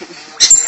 Muy bien.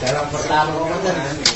dalam pertarungan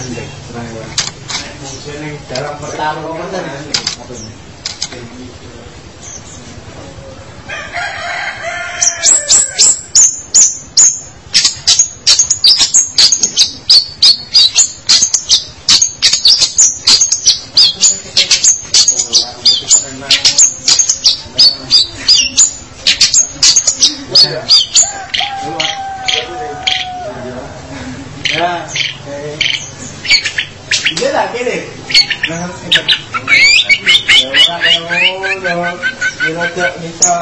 Andek, Dalam pertama mitad